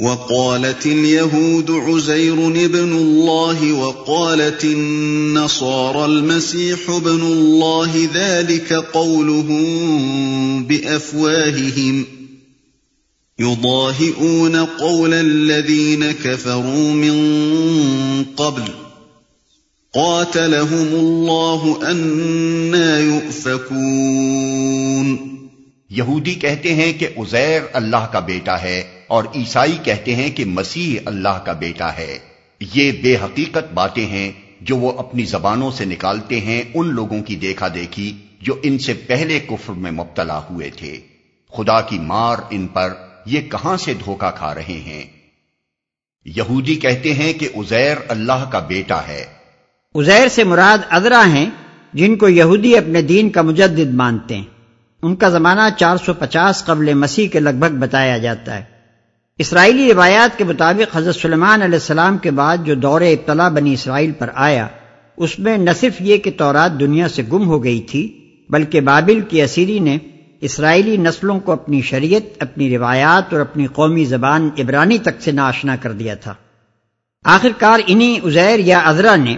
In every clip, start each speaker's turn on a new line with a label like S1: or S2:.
S1: وقالت اليهود عزير ابن الله وقالت النصارى المسيح ابن الله ذلك قولهم بأفواههم. يضاهئون قول الذين كفروا من قبل. قاتلهم الله أنا يؤفكون.
S2: یہودی کہتے ہیں کہ عزیر اللہ کا بیٹا ہے۔ اور عیسائی کہتے ہیں کہ مسیح اللہ کا بیٹا ہے۔ یہ بے حقیقت باتیں ہیں جو وہ اپنی زبانوں سے نکالتے ہیں، ان لوگوں کی دیکھا دیکھی جو ان سے پہلے کفر میں مبتلا ہوئے تھے۔ خدا کی مار ان پر یہ کہاں سے دھوکا کھا رہے ہیں؟ یہودی کہتے ہیں کہ ازیر اللہ کا بیٹا ہے۔
S3: ازیر سے مراد ادرا ہیں جن کو یہودی اپنے دین کا مجدد مانتے ہیں۔ ان کا زمانہ چار سو پچاس قبل مسیح کے لگ بھگ بتایا جاتا ہے۔ اسرائیلی روایات کے مطابق حضرت سلمان علیہ السلام کے بعد جو دور ابتلا بنی اسرائیل پر آیا، اس میں نہ صرف یہ کہ تورات دنیا سے گم ہو گئی تھی، بلکہ بابل کی اسیری نے اسرائیلی نسلوں کو اپنی شریعت، اپنی روایات اور اپنی قومی زبان عبرانی تک سے ناشنا کر دیا تھا۔ آخر کار انہی ازیر یا ازرا نے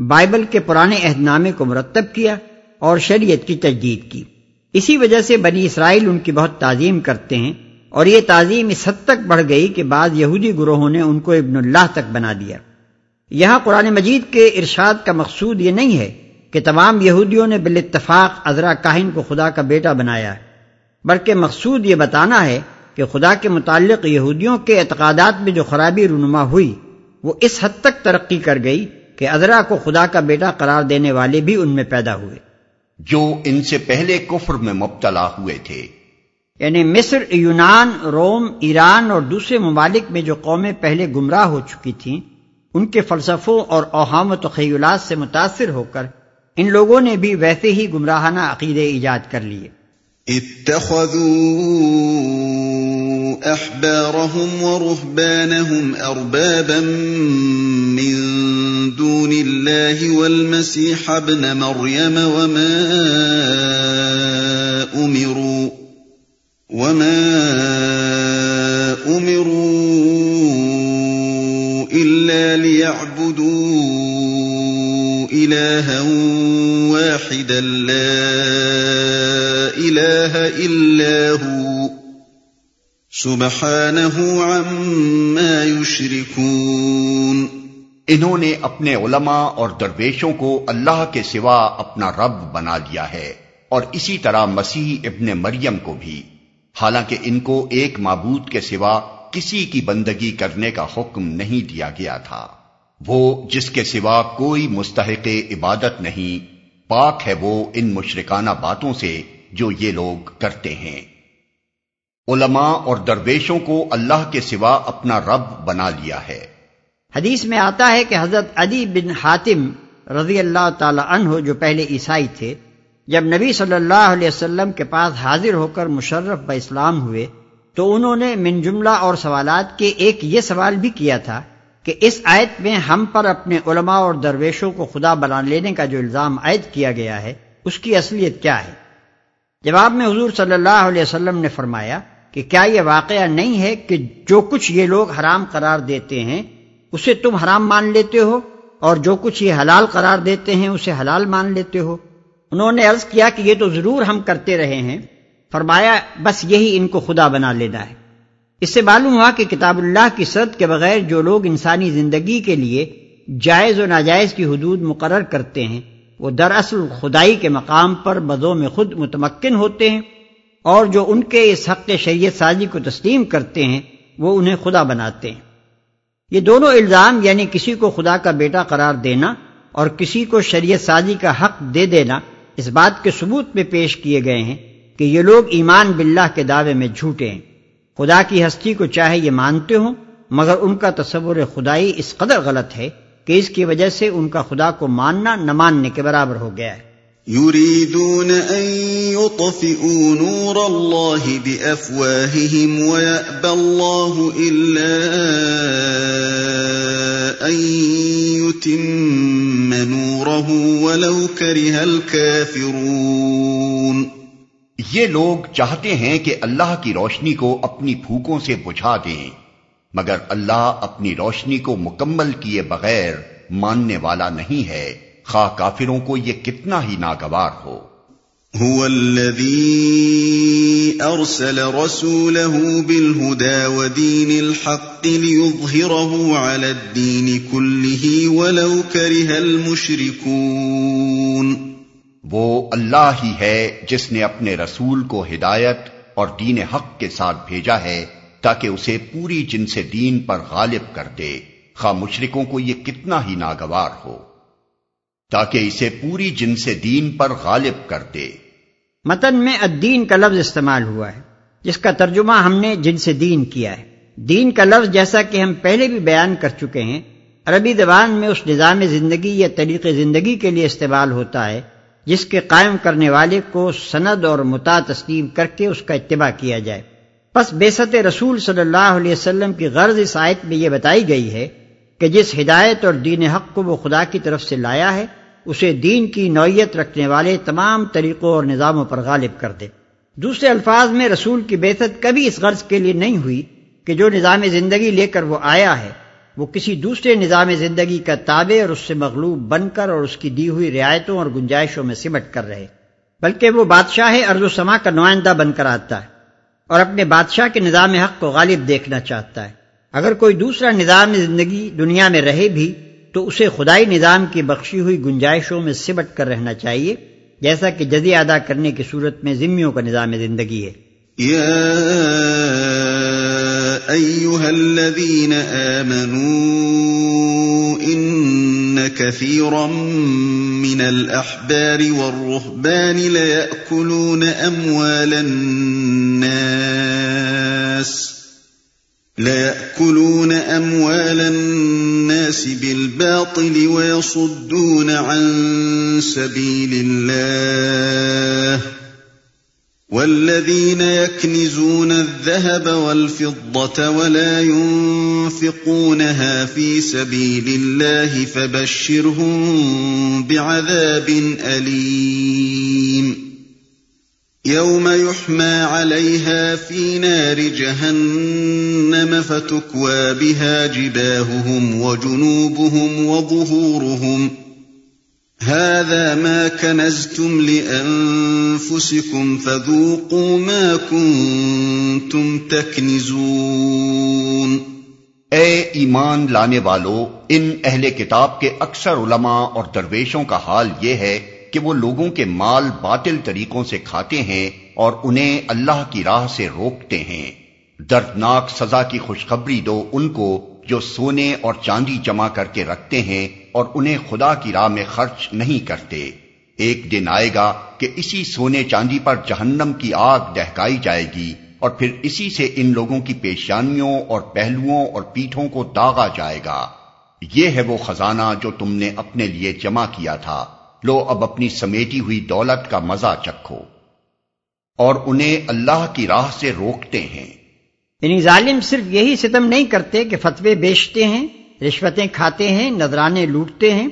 S3: بائبل کے پرانے عہد نامے کو مرتب کیا اور شریعت کی تجدید کی۔ اسی وجہ سے بنی اسرائیل ان کی بہت تعظیم کرتے ہیں۔ اور یہ تعظیم اس حد تک بڑھ گئی کہ بعض یہودی گروہوں نے ان کو ابن اللہ تک بنا دیا۔ یہاں قرآن مجید کے ارشاد کا مقصود یہ نہیں ہے کہ تمام یہودیوں نے بال اتفاق کاہن کو خدا کا بیٹا بنایا ہے، بلکہ مقصود یہ بتانا ہے کہ خدا کے متعلق یہودیوں کے اعتقادات میں جو خرابی رونما ہوئی، وہ اس حد تک ترقی کر گئی کہ ازرا کو خدا کا بیٹا قرار دینے والے بھی ان میں پیدا ہوئے۔
S2: جو ان سے پہلے کفر میں مبتلا ہوئے تھے۔
S3: یعنی مصر، یونان، روم، ایران اور دوسرے ممالک میں جو قومیں پہلے گمراہ ہو چکی تھیں، ان کے فلسفوں اور اوہام و تخیلات سے متاثر ہو کر ان لوگوں نے بھی ویسے ہی گمراہانہ عقیدے ایجاد کر لیے۔
S1: احبارهم ورهبانهم اربابا من دون الله والمسيح ابن مريم وما امروا وما امروا الا ليعبدوا الها واحدا لا اله الا هو سبحانه عما يشركون
S2: انہوں نے اپنے علماء اور درویشوں کو اللہ کے سوا اپنا رب بنا لیا ہے اور اسی طرح مسیح ابن مریم کو بھی۔ حالانکہ ان کو ایک معبود کے سوا کسی کی بندگی کرنے کا حکم نہیں دیا گیا تھا۔ وہ جس کے سوا کوئی مستحق عبادت نہیں، پاک ہے وہ ان مشرکانہ باتوں سے جو یہ لوگ کرتے ہیں۔ علماء اور درویشوں کو اللہ کے سوا اپنا رب بنا لیا ہے۔
S3: حدیث میں آتا ہے کہ حضرت علی بن حاتم رضی اللہ تعالی عنہ جو پہلے عیسائی تھے جب نبی صلی اللہ علیہ وسلم کے پاس حاضر ہو کر مشرف ب اسلام ہوئے، تو انہوں نے من جملہ اور سوالات کے ایک یہ سوال بھی کیا تھا کہ اس آیت میں ہم پر اپنے علماء اور درویشوں کو خدا بنا لینے کا جو الزام عائد کیا گیا ہے، اس کی اصلیت کیا ہے؟ جواب میں حضور صلی اللہ علیہ وسلم نے فرمایا کہ کیا یہ واقعہ نہیں ہے کہ جو کچھ یہ لوگ حرام قرار دیتے ہیں، اسے تم حرام مان لیتے ہو، اور جو کچھ یہ حلال قرار دیتے ہیں، اسے حلال مان لیتے ہو؟ انہوں نے عرض کیا کہ یہ تو ضرور ہم کرتے رہے ہیں۔ فرمایا، بس یہی ان کو خدا بنا لینا ہے۔ اس سے معلوم ہوا کہ کتاب اللہ کی سرد کے بغیر جو لوگ انسانی زندگی کے لیے جائز و ناجائز کی حدود مقرر کرتے ہیں، وہ دراصل خدائی کے مقام پر بدوں میں خود متمکن ہوتے ہیں اور جو ان کے اس حق شریعت سازی کو تسلیم کرتے ہیں، وہ انہیں خدا بناتے ہیں۔ یہ دونوں الزام یعنی کسی کو خدا کا بیٹا قرار دینا اور کسی کو شریعت سازی کا حق دے دینا اس بات کے ثبوت میں پیش کیے گئے ہیں کہ یہ لوگ ایمان باللہ کے دعوے میں جھوٹے ہیں۔ خدا کی ہستی کو چاہے یہ مانتے ہوں، مگر ان کا تصور خدائی اس قدر غلط ہے کہ اس کی وجہ سے ان کا خدا کو ماننا نہ ماننے کے برابر ہو گیا ہے۔
S1: يريدون أن يطفئوا نور الله بأفواههم ويأبى الله إلا أن يتم نوره ولو كره الكافرون۔
S2: یہ لوگ چاہتے ہیں کہ اللہ کی روشنی کو اپنی پھوکوں سے بجھا دیں، مگر اللہ اپنی روشنی کو مکمل کیے بغیر ماننے والا نہیں ہے۔ خواہ کافروں کو یہ کتنا ہی ناگوار ہو۔
S1: هو الذي ارسل رسوله بالهدى ودين الحق ليظهره على الدين كله ولو كره المشركون.
S2: وہ اللہ ہی ہے جس نے اپنے رسول کو ہدایت اور دین حق کے ساتھ بھیجا ہے تاکہ اسے پوری جن سے دین پر غالب کر دے۔ خواہ مشرکوں کو یہ کتنا ہی ناگوار ہو۔ تاکہ اسے پوری جن سے دین پر غالب کر دے۔
S3: متن میں الدین کا لفظ استعمال ہوا ہے، جس کا ترجمہ ہم نے جن سے دین کیا ہے۔ دین کا لفظ جیسا کہ ہم پہلے بھی بیان کر چکے ہیں، عربی زبان میں اس نظام زندگی یا طریق زندگی کے لیے استعمال ہوتا ہے، جس کے قائم کرنے والے کو سند اور متا تسلیم کر کے اس کا اتباع کیا جائے۔ بس بیست رسول صلی اللہ علیہ وسلم کی غرض اس آیت میں یہ بتائی گئی ہے کہ جس ہدایت اور دین حق کو وہ خدا کی طرف سے لایا ہے اسے دین کی نوعیت رکھنے والے تمام طریقوں اور نظاموں پر غالب کر دے۔ دوسرے الفاظ میں رسول کی بیست کبھی اس غرض کے لیے نہیں ہوئی کہ جو نظام زندگی لے کر وہ آیا ہے، وہ کسی دوسرے نظام زندگی کا تابع اور اس سے مغلوب بن کر اور اس کی دی ہوئی رعایتوں اور گنجائشوں میں سمٹ کر رہے۔ بلکہ وہ بادشاہ ارض و سما کا نمائندہ بن کر آتا ہے اور اپنے بادشاہ کے نظام حق کو غالب دیکھنا چاہتا ہے۔ اگر کوئی دوسرا نظام زندگی دنیا میں رہے بھی تو اسے خدائی نظام کی بخشی ہوئی گنجائشوں میں سمٹ کر رہنا چاہیے، جیسا کہ جدی ادا کرنے کی صورت میں ذمیوں کا نظام زندگی ہے۔
S1: أيها الذين آمنوا إن كثيرا من الأحبار والرهبان ليأكلون أموال الناس۔ ليأكلون أموال الناس بالباطل ويصدون عن سبيل الله والذين يكنزون الذهب والفضة ولا ينفقونها في سبيل الله فبشرهم بعذاب أليم يوم يحمى عليها في نار جهنم فتكوى بها جباههم وجنوبهم وظهورهم هذا ما كنزتم لأنفسكم فذوقوا ما كنتم تكنزون
S2: اے ایمان لانے والو، ان اہل کتاب کے اکثر علماء اور درویشوں کا حال یہ ہے کہ وہ لوگوں کے مال باطل طریقوں سے کھاتے ہیں اور انہیں اللہ کی راہ سے روکتے ہیں۔ دردناک سزا کی خوشخبری دو ان کو جو سونے اور چاندی جمع کر کے رکھتے ہیں اور انہیں خدا کی راہ میں خرچ نہیں کرتے۔ ایک دن آئے گا کہ اسی سونے چاندی پر جہنم کی آگ دہکائی جائے گی اور پھر اسی سے ان لوگوں کی پیشانیوں اور پہلوؤں اور پیٹھوں کو داغا جائے گا۔ یہ ہے وہ خزانہ جو تم نے اپنے لیے جمع کیا تھا۔ لو اب اپنی سمیٹی ہوئی دولت کا مزہ چکھو اور انہیں اللہ کی راہ سے روکتے ہیں۔
S3: یعنی ظالم صرف یہی ستم نہیں کرتے کہ فتوے بیچتے ہیں، رشوتیں کھاتے ہیں، نذرانے لوٹتے ہیں۔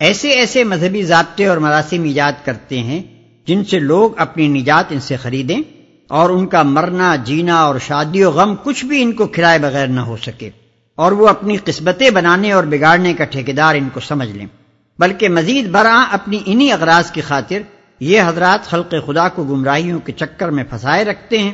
S3: ایسے ایسے مذہبی ضابطے اور مراسم ایجاد کرتے ہیں جن سے لوگ اپنی نجات ان سے خریدیں اور ان کا مرنا، جینا اور شادی و غم کچھ بھی ان کو کھلائے بغیر نہ ہو سکے اور وہ اپنی قسمتیں بنانے اور بگاڑنے کا ٹھیکیدار ان کو سمجھ لیں۔ بلکہ مزید برآں اپنی انہی اغراض کی خاطر یہ حضرات خلق خدا کو گمراہیوں کے چکر میں پھنسائے رکھتے ہیں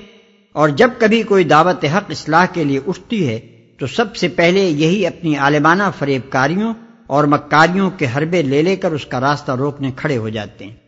S3: اور جب کبھی کوئی دعوت حق اصلاح کے لیے اٹھتی ہے تو سب سے پہلے یہی اپنی عالمانہ فریب کاریوں اور مکاریوں کے حربے لے لے کر اس کا راستہ روکنے کھڑے ہو جاتے ہیں۔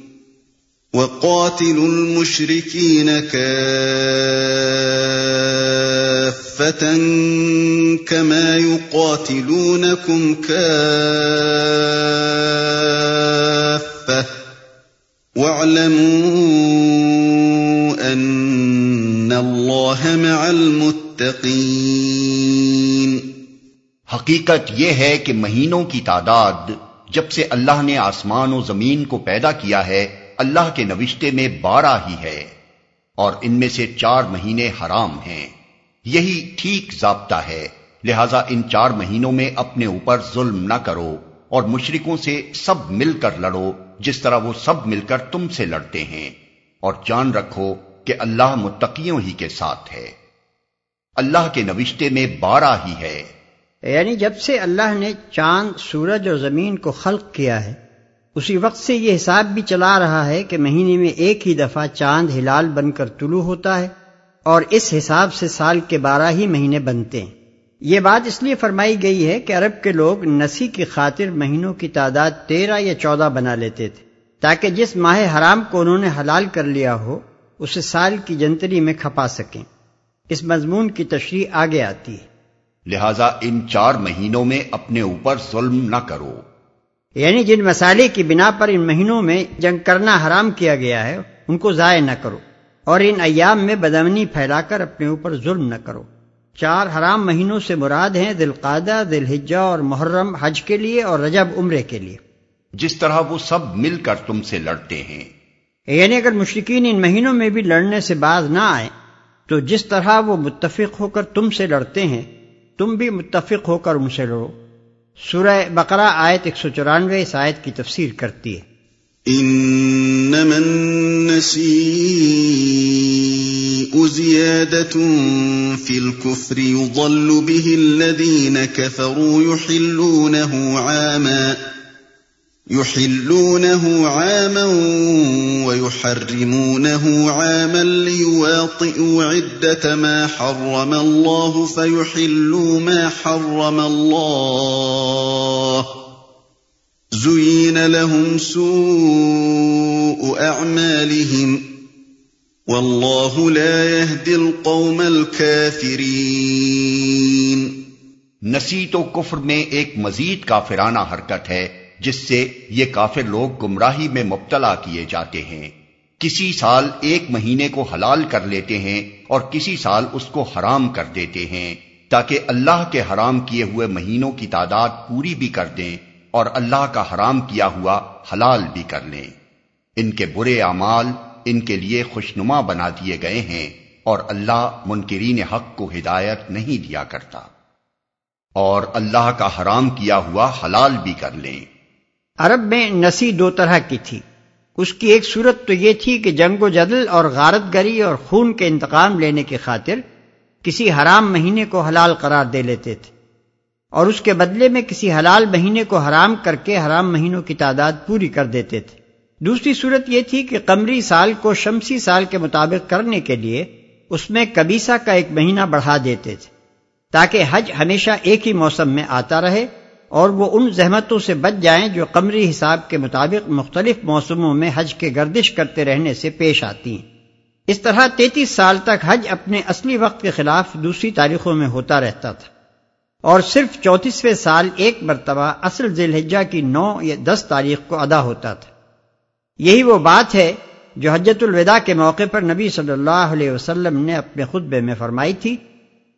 S1: وقاتلوا المشركين كافة كما يقاتلونكم كافة. واعلموا أن الله مع المتقين.
S2: حقیقت یہ ہے کہ مہینوں کی تعداد جب سے اللہ نے آسمان و زمین کو پیدا کیا ہے اللہ کے نوشتے میں بارہ ہی ہے اور ان میں سے چار مہینے حرام ہیں۔ یہی ٹھیک ضابطہ ہے۔ لہذا ان چار مہینوں میں اپنے اوپر ظلم نہ کرو اور مشرکوں سے سب مل کر لڑو، جس طرح وہ سب مل کر تم سے لڑتے ہیں۔ اور جان رکھو کہ اللہ متقیوں ہی کے ساتھ ہے۔ اللہ کے نوشتے میں بارہ ہی ہے۔
S3: یعنی جب سے اللہ نے چاند، سورج اور زمین کو خلق کیا ہے اسی وقت سے یہ حساب بھی چلا رہا ہے کہ مہینے میں ایک ہی دفعہ چاند ہلال بن کر طلوع ہوتا ہے اور اس حساب سے سال کے بارہ ہی مہینے بنتے ہیں۔ یہ بات اس لیے فرمائی گئی ہے کہ عرب کے لوگ نسی کی خاطر مہینوں کی تعداد تیرہ یا چودہ بنا لیتے تھے، تاکہ جس ماہ حرام کو انہوں نے حلال کر لیا ہو، اسے سال کی جنتری میں کھپا سکیں۔ اس مضمون کی تشریح آگے آتی ہے۔
S2: لہذا ان چار مہینوں میں اپنے اوپر ظلم نہ کرو۔
S3: یعنی جن مسالے کی بنا پر ان مہینوں میں جنگ کرنا حرام کیا گیا ہے ان کو ضائع نہ کرو اور ان ایام میں بدمنی پھیلا کر اپنے اوپر ظلم نہ کرو۔ چار حرام مہینوں سے مراد ہیں دل قادہ دل ہجا اور محرم حج کے لیے اور رجب عمرے کے لیے۔
S2: جس طرح وہ سب مل کر تم سے لڑتے ہیں۔
S3: یعنی اگر مشرقین ان مہینوں میں بھی لڑنے سے باز نہ آئے تو جس طرح وہ متفق ہو کر تم سے لڑتے ہیں تم بھی متفق ہو کر ان سے لڑو۔ سورہ بقرہ آیت ایک سو چورانوے اس آیت کی تفسیر کرتی ہے۔
S1: انما النسیء زيادة فی الكفر يضل به الذین كفروا يحلونه عاماً۔ يحلونه عاما ويحرمونه عاما ليواطئوا عدة ما حرم الله فيحلوا ما حرم الله. زين لهم سوء أعمالهم والله لا يهدي القوم الكافرين.
S2: نسیت و کفر میں ایک مزید کافرانہ حرکت ہے۔ جس سے یہ کافر لوگ گمراہی میں مبتلا کیے جاتے ہیں۔ کسی سال ایک مہینے کو حلال کر لیتے ہیں اور کسی سال اس کو حرام کر دیتے ہیں۔ تاکہ اللہ کے حرام کیے ہوئے مہینوں کی تعداد پوری بھی کر دیں اور اللہ کا حرام کیا ہوا حلال بھی کر لیں۔ ان کے برے اعمال ان کے لیے خوشنما بنا دیے گئے ہیں اور اللہ منکرین حق کو ہدایت نہیں دیا کرتا۔ اور اللہ کا حرام کیا ہوا حلال بھی کر لیں۔
S3: عرب میں نسی دو طرح کی تھی۔ اس کی ایک صورت تو یہ تھی کہ جنگ و جدل اور غارت گری اور خون کے انتقام لینے کی خاطر کسی حرام مہینے کو حلال قرار دے لیتے تھے۔ اور اس کے بدلے میں کسی حلال مہینے کو حرام کر کے حرام مہینوں کی تعداد پوری کر دیتے تھے۔ دوسری صورت یہ تھی کہ قمری سال کو شمسی سال کے مطابق کرنے کے لیے اس میں کبیسا کا ایک مہینہ بڑھا دیتے تھے تاکہ حج ہمیشہ ایک ہی موسم میں آتا رہے۔ اور وہ ان زحمتوں سے بچ جائیں جو قمری حساب کے مطابق مختلف موسموں میں حج کے گردش کرتے رہنے سے پیش آتی ہیں۔ اس طرح تینتیس سال تک حج اپنے اصلی وقت کے خلاف دوسری تاریخوں میں ہوتا رہتا تھا۔ اور صرف چونتیسویں سال ایک مرتبہ اصل ذیل کی نو یا دس تاریخ کو ادا ہوتا تھا۔ یہی وہ بات ہے جو حجت الوداع کے موقع پر نبی صلی اللہ علیہ وسلم نے اپنے خطبے میں فرمائی تھی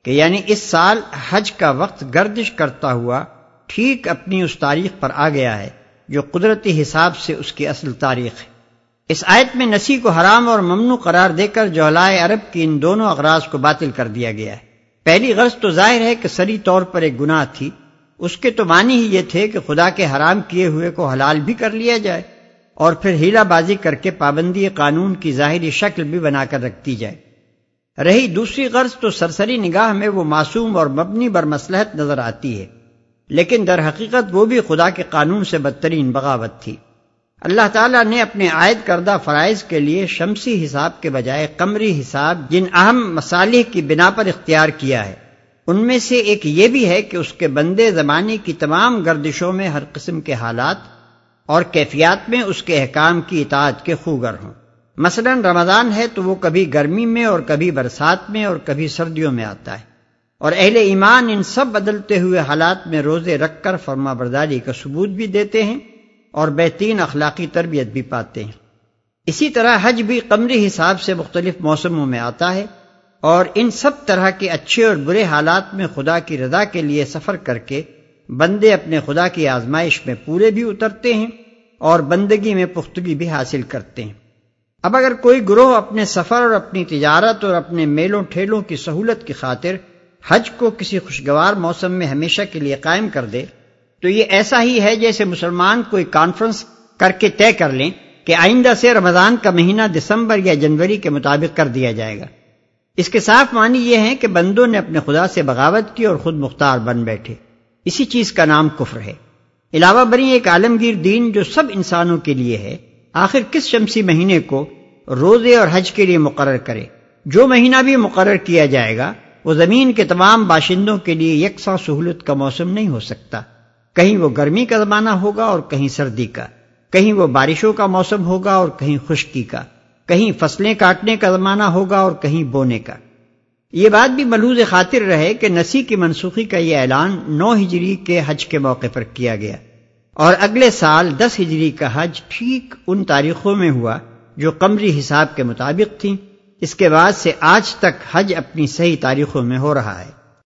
S3: کہ یعنی اس سال حج کا وقت گردش کرتا ہوا ٹھیک اپنی اس تاریخ پر آ گیا ہے جو قدرتی حساب سے اس کی اصل تاریخ ہے۔ اس آیت میں نسی کو حرام اور ممنوع قرار دے کر جوہلائے عرب کی ان دونوں اغراض کو باطل کر دیا گیا ہے۔ پہلی غرض تو ظاہر ہے کہ سری طور پر ایک گناہ تھی۔ اس کے تو معنی ہی یہ تھے کہ خدا کے حرام کیے ہوئے کو حلال بھی کر لیا جائے اور پھر ہیلا بازی کر کے پابندی قانون کی ظاہری شکل بھی بنا کر رکھتی جائے۔ رہی دوسری غرض تو سرسری نگاہ میں وہ معصوم اور مبنی بر مسلحت نظر آتی ہے۔ لیکن در حقیقت وہ بھی خدا کے قانون سے بدترین بغاوت تھی۔ اللہ تعالیٰ نے اپنے عائد کردہ فرائض کے لیے شمسی حساب کے بجائے قمری حساب جن اہم مسالح کی بنا پر اختیار کیا ہے۔ ان میں سے ایک یہ بھی ہے کہ اس کے بندے زمانے کی تمام گردشوں میں ہر قسم کے حالات اور کیفیات میں اس کے احکام کی اطاعت کے خوگر ہوں۔ مثلا رمضان ہے تو وہ کبھی گرمی میں اور کبھی برسات میں اور کبھی سردیوں میں آتا ہے۔ اور اہل ایمان ان سب بدلتے ہوئے حالات میں روزے رکھ کر فرما برداری کا ثبوت بھی دیتے ہیں اور بہترین اخلاقی تربیت بھی پاتے ہیں۔ اسی طرح حج بھی قمری حساب سے مختلف موسموں میں آتا ہے اور ان سب طرح کے اچھے اور برے حالات میں خدا کی رضا کے لیے سفر کر کے بندے اپنے خدا کی آزمائش میں پورے بھی اترتے ہیں اور بندگی میں پختگی بھی حاصل کرتے ہیں۔ اب اگر کوئی گروہ اپنے سفر اور اپنی تجارت اور اپنے میلوں ٹھیلوں کی سہولت کی خاطر حج کو کسی خوشگوار موسم میں ہمیشہ کے لیے قائم کر دے، تو یہ ایسا ہی ہے جیسے مسلمان کوئی کانفرنس کر کے طے کر لیں کہ آئندہ سے رمضان کا مہینہ دسمبر یا جنوری کے مطابق کر دیا جائے گا۔ اس کے صاف معنی یہ ہے کہ بندوں نے اپنے خدا سے بغاوت کی اور خود مختار بن بیٹھے۔ اسی چیز کا نام کفر ہے۔ علاوہ بری ایک عالمگیر دین جو سب انسانوں کے لیے ہے، آخر کس شمسی مہینے کو روزے اور حج کے لیے مقرر کرے؟ جو مہینہ بھی مقرر کیا جائے گا وہ زمین کے تمام باشندوں کے لیے یکساں سہولت کا موسم نہیں ہو سکتا۔ کہیں وہ گرمی کا زمانہ ہوگا اور کہیں سردی کا۔ کہیں وہ بارشوں کا موسم ہوگا اور کہیں خشکی کا۔ کہیں فصلیں کاٹنے کا زمانہ ہوگا اور کہیں بونے کا۔ یہ بات بھی ملوز خاطر رہے کہ نسی کی منسوخی کا یہ اعلان نو ہجری کے حج کے موقع پر کیا گیا۔ اور اگلے سال دس ہجری کا حج ٹھیک ان تاریخوں میں ہوا جو قمری حساب کے مطابق تھیں۔ اس کے بعد سے آج تک حج اپنی صحیح تاریخوں میں ہو رہا ہے۔